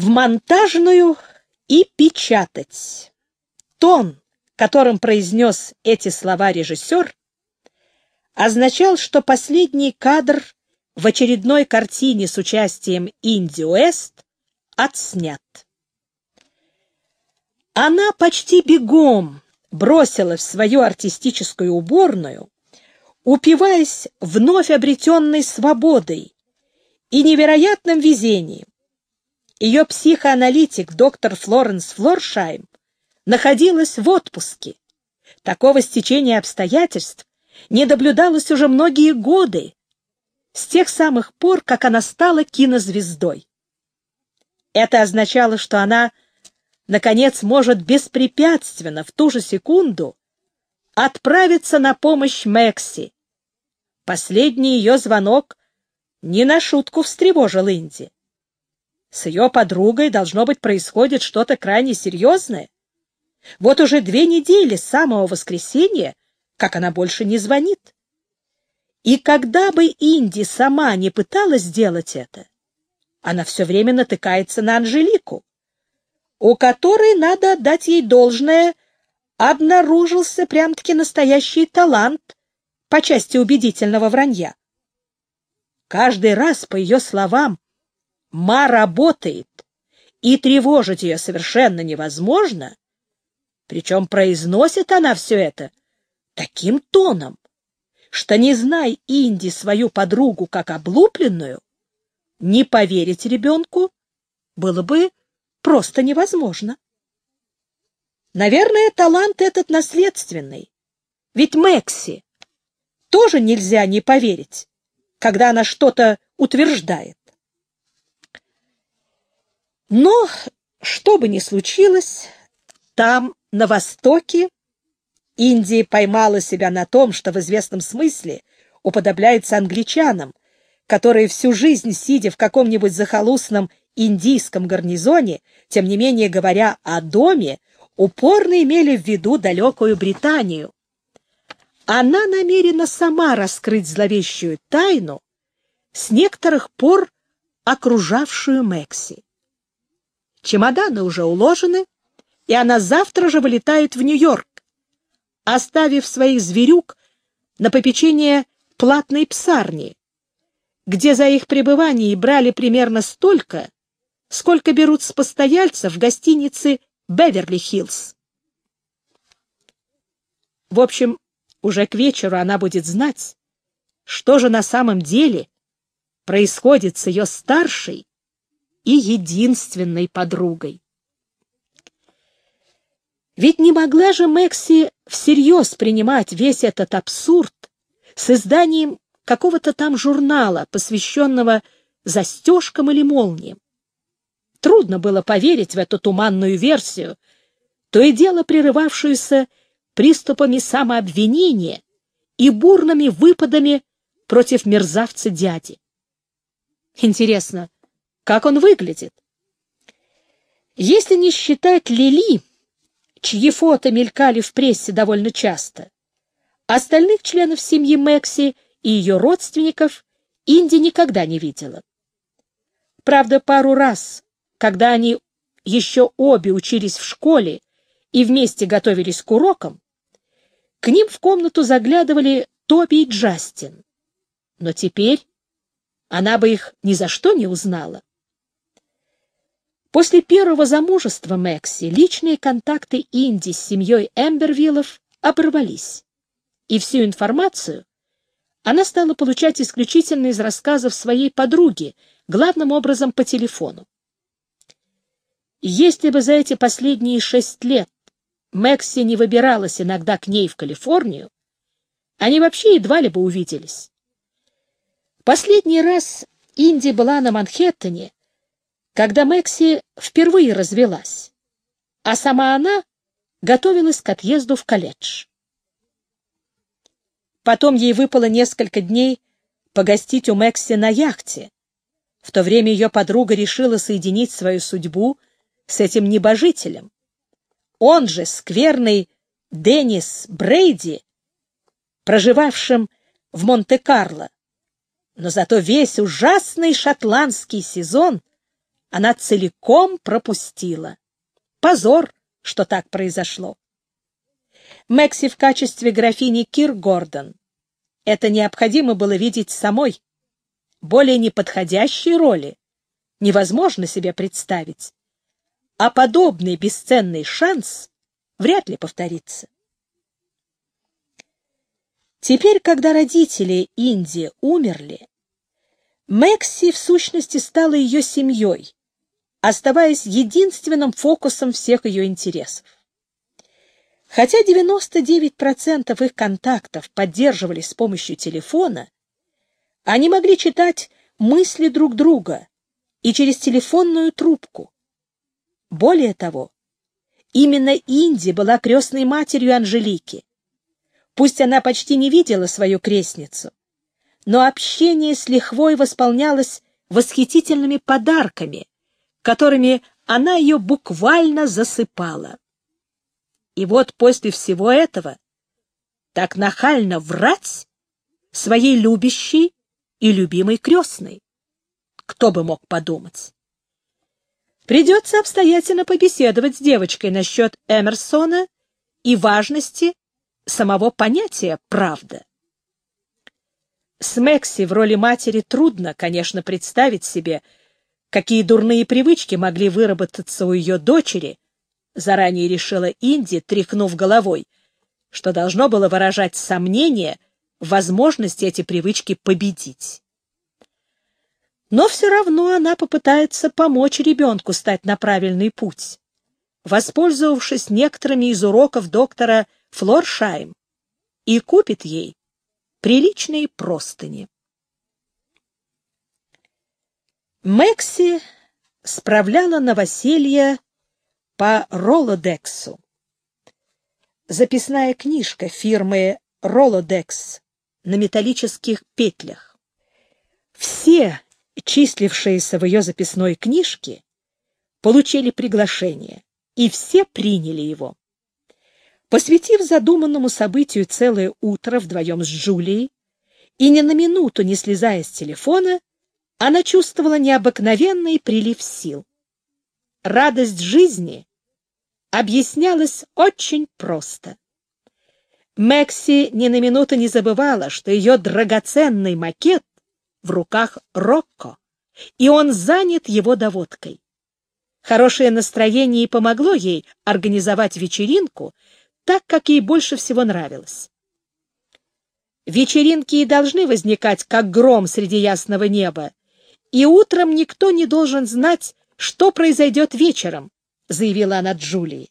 в монтажную и печатать. Тон, которым произнес эти слова режиссер, означал, что последний кадр в очередной картине с участием Инди Уэст отснят. Она почти бегом бросилась в свою артистическую уборную, упиваясь вновь обретенной свободой и невероятным везением. Ее психоаналитик доктор Флоренс Флоршайм находилась в отпуске. Такого стечения обстоятельств не наблюдалось уже многие годы, с тех самых пор, как она стала кинозвездой. Это означало, что она, наконец, может беспрепятственно в ту же секунду отправиться на помощь Мэкси. Последний ее звонок не на шутку встревожил Инди. С ее подругой, должно быть, происходит что-то крайне серьезное. Вот уже две недели с самого воскресенья, как она больше не звонит. И когда бы Инди сама не пыталась сделать это, она все время натыкается на Анжелику, у которой, надо отдать ей должное, обнаружился прям-таки настоящий талант по части убедительного вранья. Каждый раз, по ее словам, Ма работает, и тревожить ее совершенно невозможно, причем произносит она все это таким тоном, что, не зная Инди свою подругу как облупленную, не поверить ребенку было бы просто невозможно. Наверное, талант этот наследственный. Ведь Мэкси тоже нельзя не поверить, когда она что-то утверждает. Но, что бы ни случилось, там, на Востоке, Индия поймала себя на том, что в известном смысле уподобляется англичанам, которые всю жизнь, сидя в каком-нибудь захолустном индийском гарнизоне, тем не менее говоря о доме, упорно имели в виду далекую Британию. Она намерена сама раскрыть зловещую тайну, с некоторых пор окружавшую Мэкси. Чемоданы уже уложены, и она завтра же вылетает в Нью-Йорк, оставив своих зверюк на попечение платной псарни, где за их пребывание брали примерно столько, сколько берут с постояльцев в гостинице Беверли-Хиллз. В общем, уже к вечеру она будет знать, что же на самом деле происходит с ее старшей и единственной подругой. Ведь не могла же Мэкси всерьез принимать весь этот абсурд с изданием какого-то там журнала, посвященного застежкам или молниям. Трудно было поверить в эту туманную версию, то и дело прерывавшуюся приступами самообвинения и бурными выпадами против мерзавца дяди. Интересно, как он выглядит? Если не считать Лили, чьи фото мелькали в прессе довольно часто, остальных членов семьи Мэкси и ее родственников Инди никогда не видела. Правда, пару раз когда они еще обе учились в школе и вместе готовились к урокам, к ним в комнату заглядывали Тоби и Джастин. Но теперь она бы их ни за что не узнала. После первого замужества Мэкси личные контакты Инди с семьей Эмбервиллов оборвались, и всю информацию она стала получать исключительно из рассказов своей подруги, главным образом по телефону. Если бы за эти последние шесть лет Мэкси не выбиралась иногда к ней в Калифорнию, они вообще едва ли бы увиделись. Последний раз Инди была на Манхэттене, когда Мэкси впервые развелась, а сама она готовилась к отъезду в колледж. Потом ей выпало несколько дней погостить у Мэкси на яхте. В то время ее подруга решила соединить свою судьбу с этим небожителем. Он же скверный Деннис Брейди, проживавшим в Монте-Карло. Но зато весь ужасный шотландский сезон она целиком пропустила. Позор, что так произошло. Мэкси в качестве графини Кир Гордон. Это необходимо было видеть самой. Более неподходящей роли невозможно себе представить. А подобный бесценный шанс вряд ли повторится. Теперь, когда родители Инди умерли, Мэкси в сущности стала ее семьей, оставаясь единственным фокусом всех ее интересов. Хотя 99% их контактов поддерживались с помощью телефона, они могли читать мысли друг друга и через телефонную трубку. Более того, именно Инди была крестной матерью Анжелики. Пусть она почти не видела свою крестницу, но общение с лихвой восполнялось восхитительными подарками, которыми она ее буквально засыпала. И вот после всего этого так нахально врать своей любящей и любимой крестной. Кто бы мог подумать? Придется обстоятельно побеседовать с девочкой насчет Эмерсона и важности самого понятия «правда». С Мэкси в роли матери трудно, конечно, представить себе, какие дурные привычки могли выработаться у ее дочери, заранее решила Инди, тряхнув головой, что должно было выражать сомнение в возможности эти привычки победить. Но все равно она попытается помочь ребенку стать на правильный путь, воспользовавшись некоторыми из уроков доктора Флоршайм, и купит ей приличные простыни. Мэкси справляла новоселье по Ролодексу. Записная книжка фирмы Ролодекс на металлических петлях. Все, числившиеся в ее записной книжке, получили приглашение, и все приняли его. Посвятив задуманному событию целое утро вдвоем с Джулией и ни на минуту не слезая с телефона, она чувствовала необыкновенный прилив сил. Радость жизни объяснялась очень просто. Мэкси ни на минуту не забывала, что ее драгоценный макет в руках Рокко, и он занят его доводкой. Хорошее настроение и помогло ей организовать вечеринку, так, как ей больше всего нравилось. Вечеринки и должны возникать, как гром среди ясного неба, и утром никто не должен знать, что произойдет вечером, заявила она Джулии.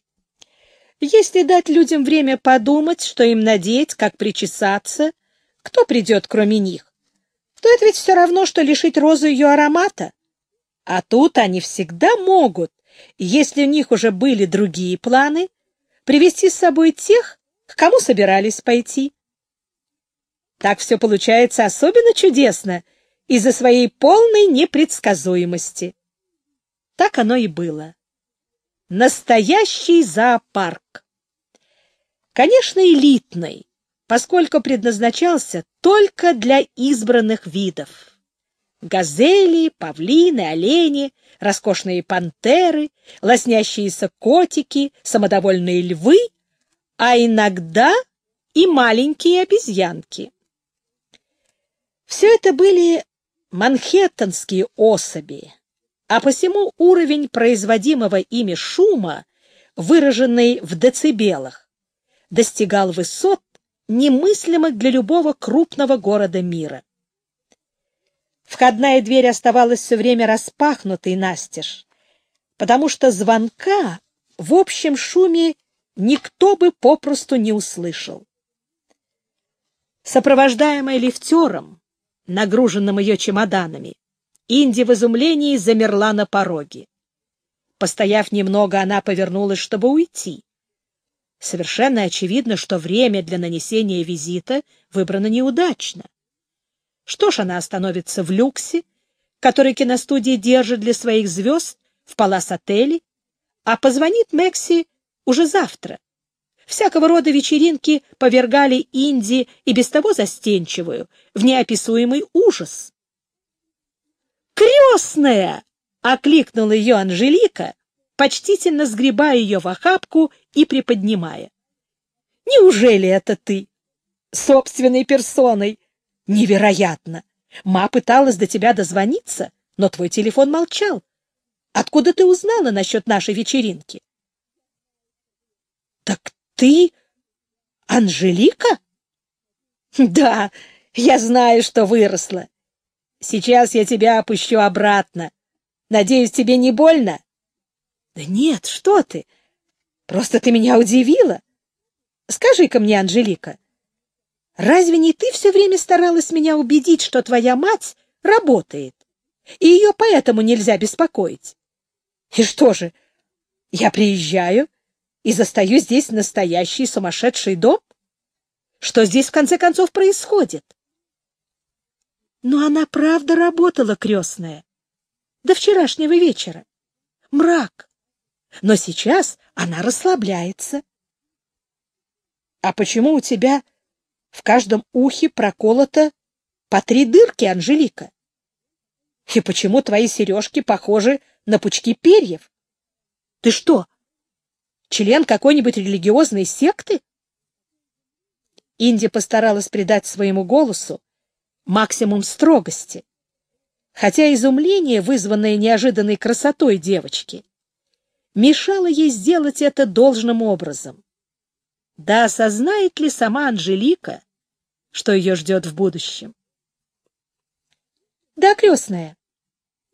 Если дать людям время подумать, что им надеть, как причесаться, кто придет, кроме них, то это ведь все равно, что лишить розу ее аромата. А тут они всегда могут, если у них уже были другие планы, привести с собой тех, к кому собирались пойти. Так все получается особенно чудесно из-за своей полной непредсказуемости. Так оно и было. Настоящий зоопарк. Конечно, элитный, поскольку предназначался только для избранных видов. Газели, павлины, олени, роскошные пантеры, лоснящиеся котики, самодовольные львы, а иногда и маленькие обезьянки. Все это были манхэттенские особи, а посему уровень производимого ими шума, выраженный в децибелах, достигал высот, немыслимых для любого крупного города мира. Входная дверь оставалась все время распахнутой настежь, потому что звонка в общем шуме никто бы попросту не услышал. Сопровождаемая лифтером, нагруженным ее чемоданами, Инди в изумлении замерла на пороге. Постояв немного, она повернулась, чтобы уйти. Совершенно очевидно, что время для нанесения визита выбрано неудачно. Что ж, она остановится в люксе, который киностудия держит для своих звезд в Палас-отеле, а позвонит Мэкси уже завтра. Всякого рода вечеринки повергали Инди и без того застенчивую в неописуемый ужас. «Крестная!» — окликнула ее Анжелика, почтительно сгребая ее в охапку и приподнимая. — Неужели это ты? Собственной персоной? Невероятно! Ма пыталась до тебя дозвониться, но твой телефон молчал. Откуда ты узнала насчет нашей вечеринки? — Так ты Анжелика? — Да, я знаю, что выросла. Сейчас я тебя опущу обратно. Надеюсь, тебе не больно? — Да нет, что ты. Просто ты меня удивила. Скажи-ка мне, Анжелика, разве не ты все время старалась меня убедить, что твоя мать работает, и ее поэтому нельзя беспокоить? И что же, я приезжаю и застаю здесь настоящий сумасшедший дом? Что здесь, в конце концов, происходит? Но она правда работала, крестная, до вчерашнего вечера. Мрак. Но сейчас она расслабляется. А почему у тебя в каждом ухе проколото по три дырки, Анжелика? И почему твои сережки похожи на пучки перьев? Ты что, член какой-нибудь религиозной секты? Инди постаралась придать своему голосу максимум строгости, хотя изумление, вызванное неожиданной красотой девочки, мешало ей сделать это должным образом. Да осознает ли сама Анжелика, что ее ждет в будущем? — Да, крестная,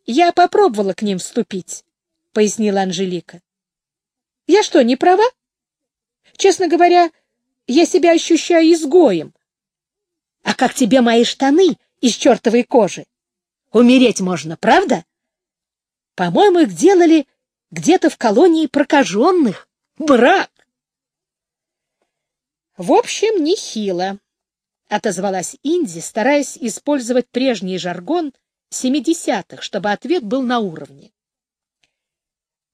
я попробовала к ним вступить, — пояснила Анжелика. — Я что, не права? Честно говоря, я себя ощущаю изгоем. А как тебе мои штаны из чертовой кожи? Умереть можно, правда? По-моему, их делали где-то в колонии прокаженных. Брак! В общем, нехило, — отозвалась Инди, стараясь использовать прежний жаргон семидесятых, чтобы ответ был на уровне.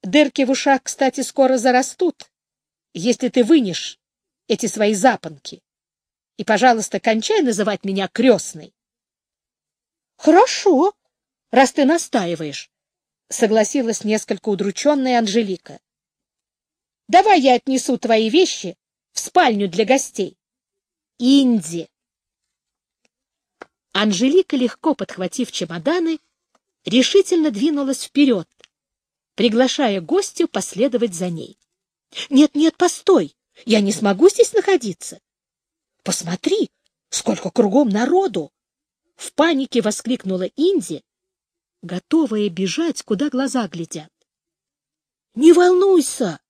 Дырки в ушах, кстати, скоро зарастут, если ты вынешь эти свои запонки. И, пожалуйста, кончай называть меня крестной. — Хорошо, раз ты настаиваешь, — согласилась несколько удрученная Анжелика. — Давай я отнесу твои вещи в спальню для гостей. Инди. Анжелика, легко подхватив чемоданы, решительно двинулась вперед, приглашая гостю последовать за ней. «Нет, нет, постой! Я не смогу здесь находиться! Посмотри, сколько кругом народу!» В панике воскликнула Инди, готовая бежать, куда глаза глядят. «Не волнуйся!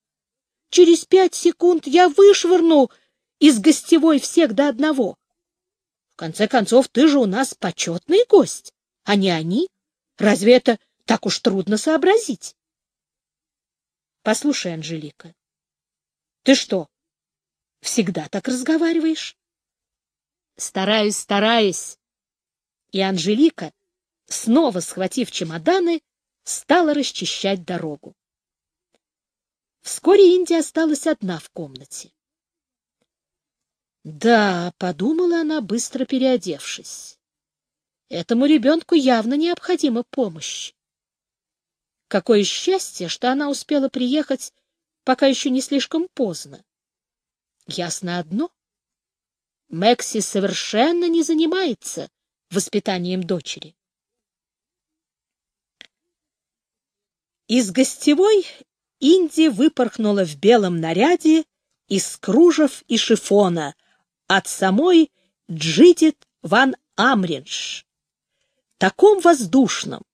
Через пять секунд я вышвырну из гостевой всех до одного. В конце концов, ты же у нас почетный гость, а не они. Разве это так уж трудно сообразить? Послушай, Анжелика, ты что, всегда так разговариваешь? Стараюсь, стараюсь. И Анжелика, снова схватив чемоданы, стала расчищать дорогу. Вскоре Индия осталась одна в комнате. Да, подумала она, быстро переодевшись. Этому ребенку явно необходима помощь. Какое счастье, что она успела приехать, пока еще не слишком поздно. Ясно одно. Мэкси совершенно не занимается воспитанием дочери. Из гостевой Инди выпорхнула в белом наряде из кружев и шифона от самой Джидит ван Амринш, таком воздушном,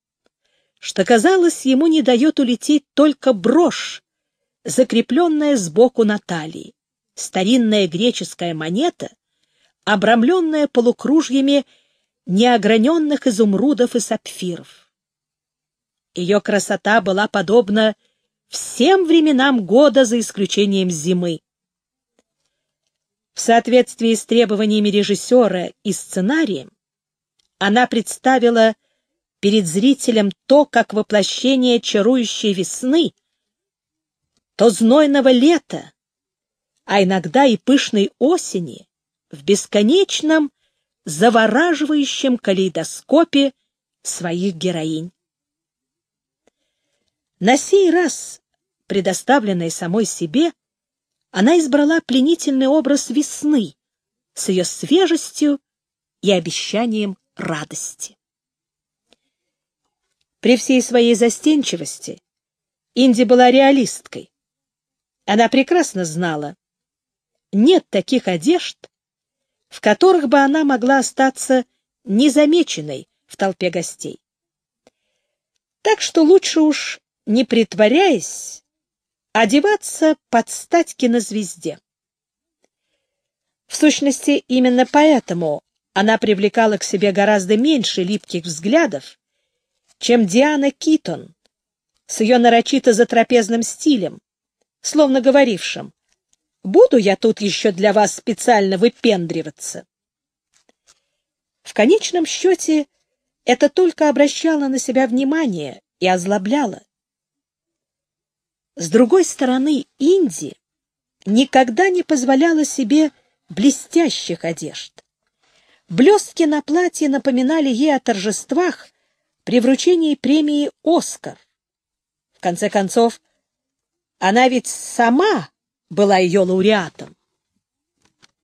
что, казалось, ему не дает улететь только брошь, закрепленная сбоку на талии, старинная греческая монета, обрамленная полукружьями неограненных изумрудов и сапфиров. Ее красота была подобна всем временам года за исключением зимы. В соответствии с требованиями режиссера и сценарием, она представила перед зрителем то, как воплощение чарующей весны, то знойного лета, а иногда и пышной осени в бесконечном, завораживающем калейдоскопе своих героинь. На сей раз, предоставленной самой себе, она избрала пленительный образ весны с ее свежестью и обещанием радости. При всей своей застенчивости Инди была реалисткой. Она прекрасно знала, нет таких одежд, в которых бы она могла остаться незамеченной в толпе гостей. Так что лучше уж, не притворяясь, одеваться под стать кинозвезде. В сущности, именно поэтому она привлекала к себе гораздо меньше липких взглядов, чем Диана Китон с ее нарочито затрапезным стилем, словно говорившим «Буду я тут еще для вас специально выпендриваться». В конечном счете, это только обращало на себя внимание и озлобляло. С другой стороны, Инди никогда не позволяла себе блестящих одежд. Блестки на платье напоминали ей о торжествах при вручении премии «Оскар». В конце концов, она ведь сама была ее лауреатом.